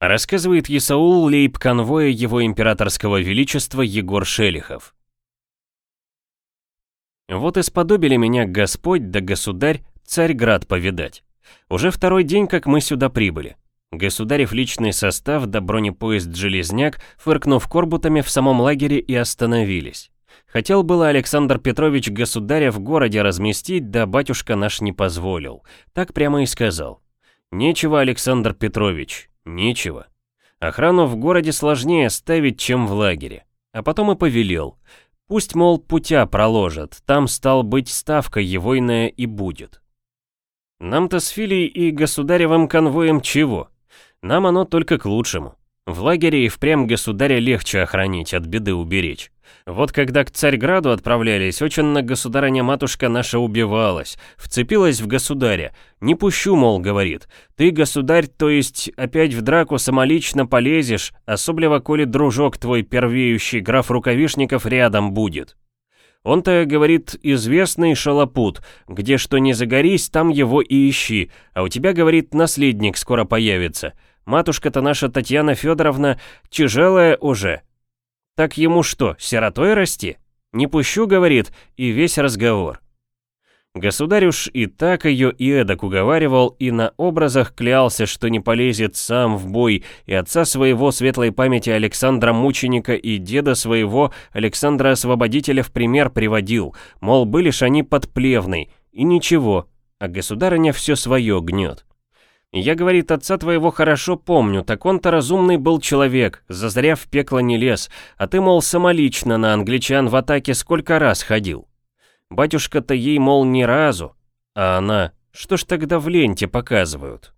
Рассказывает Исаул лейб-конвоя его императорского величества Егор Шелихов. Вот и сподобили меня Господь да Государь Царьград повидать. Уже второй день, как мы сюда прибыли. Государев личный состав да бронепоезд «Железняк», фыркнув корбутами в самом лагере и остановились. Хотел было Александр Петрович государя в городе разместить, да батюшка наш не позволил. Так прямо и сказал. Нечего, Александр Петрович, нечего. Охрану в городе сложнее ставить, чем в лагере. А потом и повелел. Пусть, мол, путя проложат, там, стал быть, ставка егойная и будет. Нам-то с Филией и государевым конвоем чего? Нам оно только к лучшему. В лагере и впрямь государя легче охранить, от беды уберечь. Вот когда к Царьграду отправлялись, очень на государыня-матушка наша убивалась, вцепилась в государя. «Не пущу, мол, — говорит, — ты, государь, то есть опять в драку самолично полезешь, особливо, коли дружок твой первеющий, граф Рукавишников, рядом будет». Он-то, говорит, известный шалопут, где что не загорись, там его и ищи, а у тебя, говорит, наследник скоро появится. Матушка-то наша Татьяна Федоровна тяжелая уже, так ему что, сиротой расти? Не пущу, говорит, и весь разговор. Государь уж и так ее и эдак уговаривал, и на образах клялся, что не полезет сам в бой, и отца своего светлой памяти Александра Мученика и деда своего Александра Освободителя в пример приводил, мол, были ж они под плевной, и ничего, а государыня все свое гнет. Я, говорит, отца твоего хорошо помню, так он-то разумный был человек, зазря в пекло не лез, а ты, мол, самолично на англичан в атаке сколько раз ходил. Батюшка-то ей, мол, ни разу, а она, что ж тогда в ленте показывают?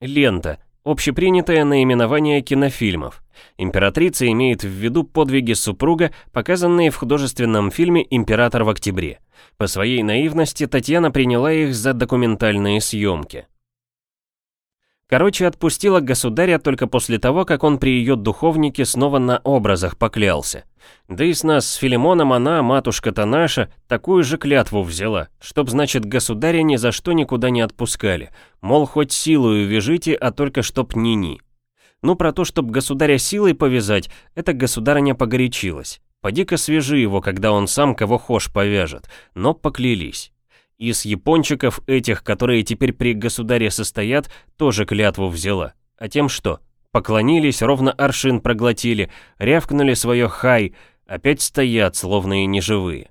Лента – общепринятое наименование кинофильмов. Императрица имеет в виду подвиги супруга, показанные в художественном фильме «Император в октябре». По своей наивности Татьяна приняла их за документальные съемки. Короче, отпустила государя только после того, как он при ее духовнике снова на образах поклялся. Да и с нас с Филимоном она, матушка-то наша, такую же клятву взяла, чтоб, значит, государя ни за что никуда не отпускали. Мол, хоть силою вяжите, а только чтоб ни-ни. Ну, про то, чтоб государя силой повязать, это государыня погорячилась. Поди-ка свяжи его, когда он сам кого хошь повяжет, но поклялись. И с япончиков этих, которые теперь при государе состоят, тоже клятву взяла. А тем что? Поклонились, ровно аршин проглотили, рявкнули свое хай, опять стоят, словно и неживые.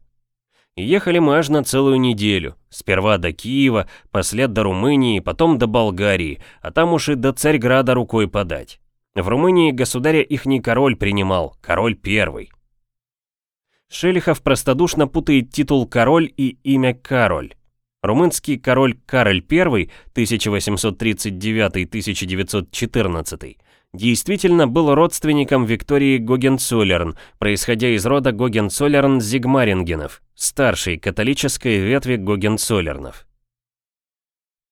Ехали мы аж на целую неделю. Сперва до Киева, послед до Румынии, потом до Болгарии, а там уж и до Царьграда рукой подать. В Румынии государя ихний король принимал, король первый. Шелихов простодушно путает титул «король» и имя «Кароль». Румынский король Кароль I 1839-1914 действительно был родственником Виктории Гогенцоллерн, происходя из рода Гогенцоллерн-Зигмарингенов, старшей католической ветви Гогенцоллернов.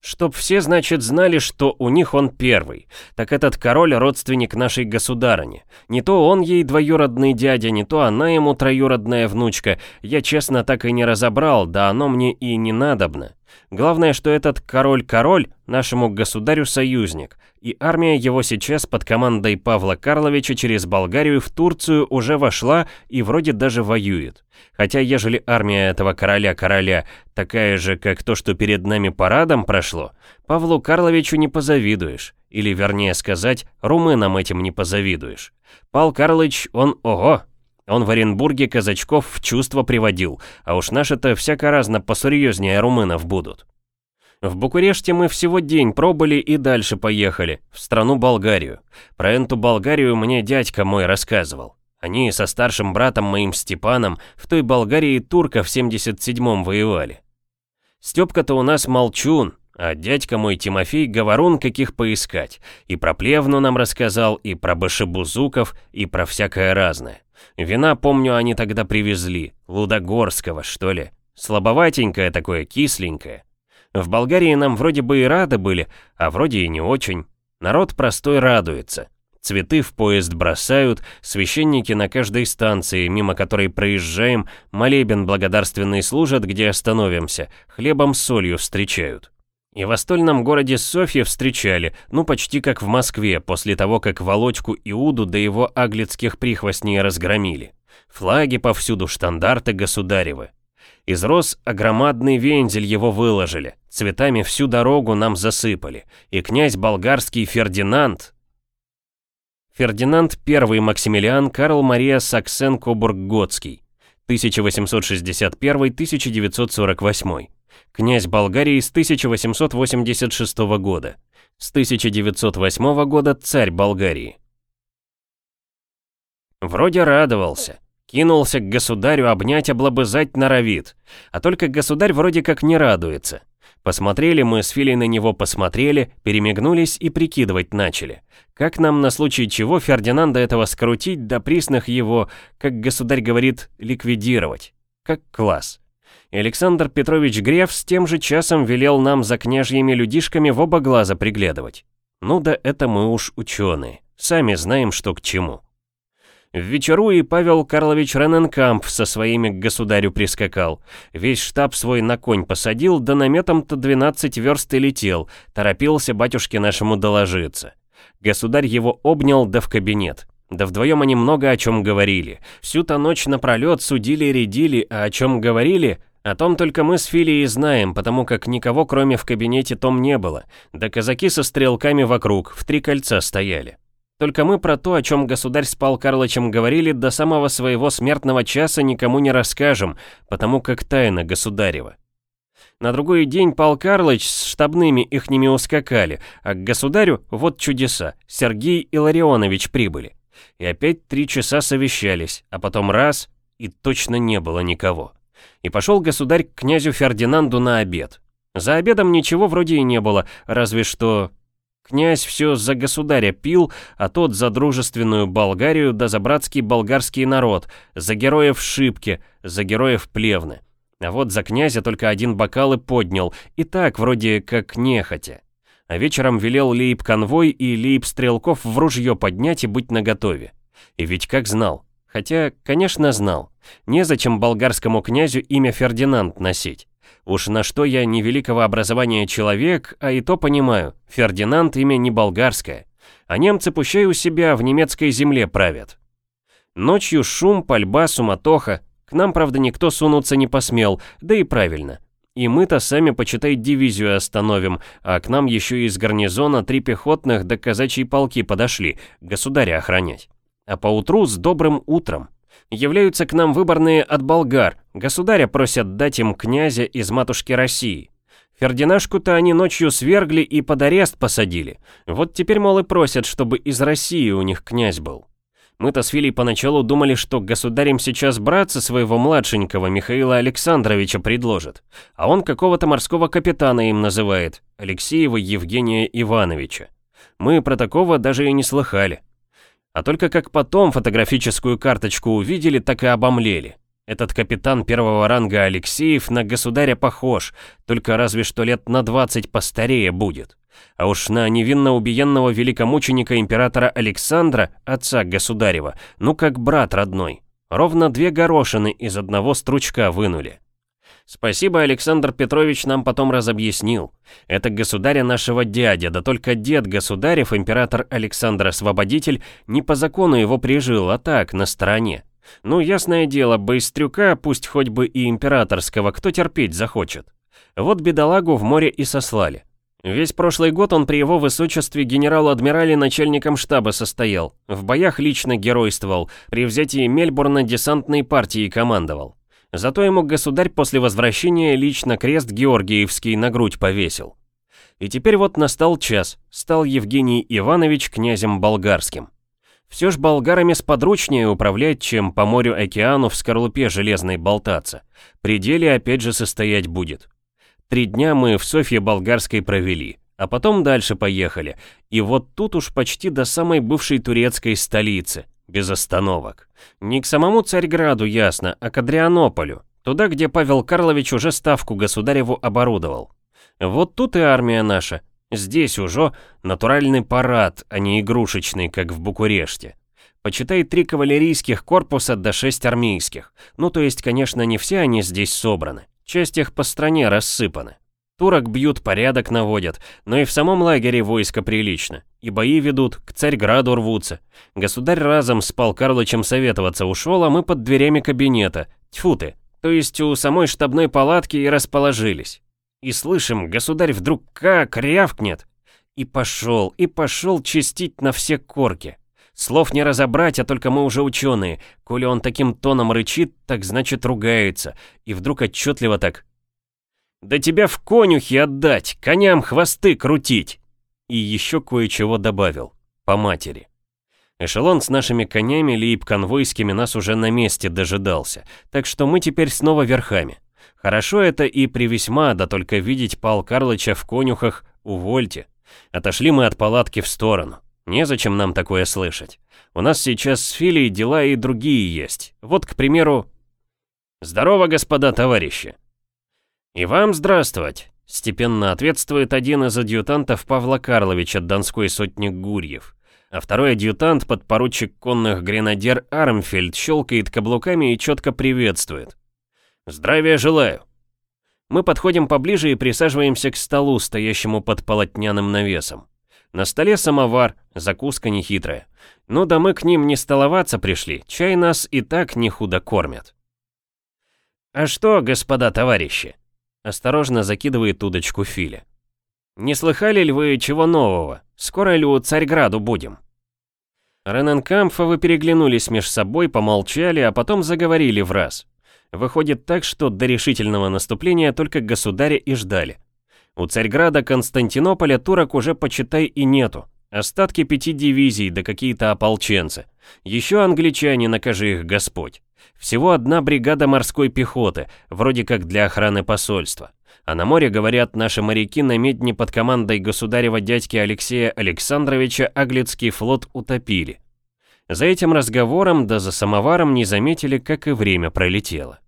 Чтоб все, значит, знали, что у них он первый. Так этот король родственник нашей государыни. Не то он ей двоюродный дядя, не то она ему троюродная внучка. Я честно так и не разобрал, да оно мне и не надобно. Главное, что этот король-король нашему государю союзник, и армия его сейчас под командой Павла Карловича через Болгарию в Турцию уже вошла и вроде даже воюет. Хотя ежели армия этого короля-короля такая же, как то, что перед нами парадом прошло, Павлу Карловичу не позавидуешь. Или, вернее сказать, румынам этим не позавидуешь. Пал Карлович, он ого, он в Оренбурге казачков в чувство приводил, а уж наши-то всяко разно посерьезнее румынов будут. В Букуреште мы всего день пробыли и дальше поехали, в страну Болгарию. Про эту Болгарию мне дядька мой рассказывал. Они со старшим братом моим Степаном в той Болгарии турка в 77-м воевали. Степка-то у нас молчун, а дядька мой Тимофей говорун каких поискать. И про Плевну нам рассказал, и про Башебузуков, и про всякое разное. Вина, помню, они тогда привезли. Лудогорского, что ли. Слабоватенькое такое, кисленькое. В Болгарии нам вроде бы и рады были, а вроде и не очень. Народ простой радуется. Цветы в поезд бросают, священники на каждой станции, мимо которой проезжаем, молебен благодарственный служат, где остановимся, хлебом с солью встречают. И в остольном городе Софье встречали, ну почти как в Москве, после того, как Володьку Иуду до его аглицких прихвостней разгромили. Флаги повсюду, штандарты государевы. Из роз огромадный вензель его выложили, цветами всю дорогу нам засыпали, и князь болгарский Фердинанд... Фердинанд I Максимилиан Карл Мария Саксен-Кобург-Готский, 1861-1948, князь Болгарии с 1886 года, с 1908 года царь Болгарии. Вроде радовался, Кинулся к государю обнять, облобызать норовит. А только государь вроде как не радуется. Посмотрели мы с Филей на него, посмотрели, перемигнулись и прикидывать начали. Как нам на случай чего Фердинанда этого скрутить, да присных его, как государь говорит, ликвидировать. Как класс. Александр Петрович Греф с тем же часом велел нам за княжьими людишками в оба глаза приглядывать. Ну да это мы уж ученые, сами знаем, что к чему. В вечеру и Павел Карлович Рененкамп со своими к государю прискакал. Весь штаб свой на конь посадил, да наметом-то 12 верст и летел, торопился батюшке нашему доложиться. Государь его обнял да в кабинет. Да вдвоем они много о чем говорили. Всю-то ночь напролет судили-редили, а о чем говорили, о том только мы с Филией знаем, потому как никого кроме в кабинете том не было, да казаки со стрелками вокруг, в три кольца стояли. Только мы про то, о чем государь с Пал Карлычем говорили, до самого своего смертного часа никому не расскажем, потому как тайна государева. На другой день Пал Карлыч с штабными ихними ускакали, а к государю вот чудеса, Сергей Илларионович прибыли. И опять три часа совещались, а потом раз, и точно не было никого. И пошел государь к князю Фердинанду на обед. За обедом ничего вроде и не было, разве что Князь все за государя пил, а тот за дружественную Болгарию да за братский болгарский народ, за героев Шибки, за героев Плевны. А вот за князя только один бокал и поднял, и так вроде как нехотя. А вечером велел лейб-конвой и лейб-стрелков в ружье поднять и быть наготове. И ведь как знал. Хотя, конечно, знал. Незачем болгарскому князю имя Фердинанд носить. Уж на что я невеликого образования человек, а и то понимаю, Фердинанд имя не болгарское. А немцы пущай у себя в немецкой земле правят. Ночью шум, пальба, суматоха. К нам, правда, никто сунуться не посмел, да и правильно. И мы-то сами, почитай, дивизию остановим, а к нам еще из гарнизона три пехотных да казачьи полки подошли, государя охранять. А поутру с добрым утром являются к нам выборные от болгар. Государя просят дать им князя из матушки России. Фердинашку-то они ночью свергли и под арест посадили. Вот теперь, мол, и просят, чтобы из России у них князь был. Мы-то с Филей поначалу думали, что государем сейчас братца своего младшенького Михаила Александровича предложит, а он какого-то морского капитана им называет, Алексеева Евгения Ивановича. Мы про такого даже и не слыхали. А только как потом фотографическую карточку увидели, так и обомлели. Этот капитан первого ранга Алексеев на государя похож, только разве что лет на 20 постарее будет. А уж на невинно убиенного великомученика императора Александра, отца государева, ну как брат родной. Ровно две горошины из одного стручка вынули. Спасибо, Александр Петрович нам потом разобъяснил. Это государя нашего дядя, да только дед государев, император Александр Освободитель, не по закону его прижил, а так, на стороне. Ну, ясное дело, быстрюка, пусть хоть бы и императорского, кто терпеть захочет. Вот бедолагу в море и сослали. Весь прошлый год он при его высочестве генерал-адмирале начальником штаба состоял, в боях лично геройствовал, при взятии Мельбурна десантной партии командовал. Зато ему государь после возвращения лично крест Георгиевский на грудь повесил. И теперь вот настал час, стал Евгений Иванович князем болгарским. Все ж болгарами сподручнее управлять, чем по морю-океану в скорлупе железной болтаться. При деле опять же состоять будет. Три дня мы в Софье болгарской провели, а потом дальше поехали. И вот тут уж почти до самой бывшей турецкой столицы, без остановок. Не к самому Царьграду, ясно, а к Адрианополю, туда, где Павел Карлович уже ставку государеву оборудовал. Вот тут и армия наша. Здесь уже натуральный парад, а не игрушечный, как в Букуреште. Почитай три кавалерийских корпуса до шесть армейских. Ну, то есть, конечно, не все они здесь собраны. Часть их по стране рассыпаны. Турок бьют, порядок наводят, но и в самом лагере войско прилично. И бои ведут, к Царьграду рвутся. Государь разом с Пал Карлычем советоваться ушел, а мы под дверями кабинета. Тьфу ты, то есть у самой штабной палатки и расположились. И слышим, государь вдруг как рявкнет. И пошел, и пошел чистить на все корки. Слов не разобрать, а только мы уже ученые. Коли он таким тоном рычит, так значит ругается. И вдруг отчетливо так. «Да тебя в конюхи отдать, коням хвосты крутить!» И еще кое-чего добавил. По матери. Эшелон с нашими конями лейб-конвойскими нас уже на месте дожидался, так что мы теперь снова верхами. Хорошо это и при весьма, да только видеть Пал Карлыча в конюхах увольте. Отошли мы от палатки в сторону. Незачем нам такое слышать. У нас сейчас с Филей дела и другие есть. Вот, к примеру... Здорово, господа товарищи. И вам здравствовать. Степенно ответствует один из адъютантов Павла Карловича, донской сотник Гурьев. А второй адъютант, подпоручик конных гренадер Армфельд, щелкает каблуками и четко приветствует. «Здравия желаю!» Мы подходим поближе и присаживаемся к столу, стоящему под полотняным навесом. На столе самовар, закуска нехитрая. Ну да мы к ним не столоваться пришли, чай нас и так не худо кормят. «А что, господа товарищи?» Осторожно закидывает удочку Филя. «Не слыхали ли вы чего нового? Скоро ли у Царьграду будем?» Рененкамфовы переглянулись меж собой, помолчали, а потом заговорили в раз. Выходит так, что до решительного наступления только государя и ждали. У Царьграда Константинополя турок уже почитай и нету. Остатки пяти дивизий, да какие-то ополченцы. Еще англичане, накажи их Господь. Всего одна бригада морской пехоты, вроде как для охраны посольства. А на море, говорят, наши моряки на медне под командой государева дядьки Алексея Александровича Аглицкий флот утопили. За этим разговором да за самоваром не заметили, как и время пролетело.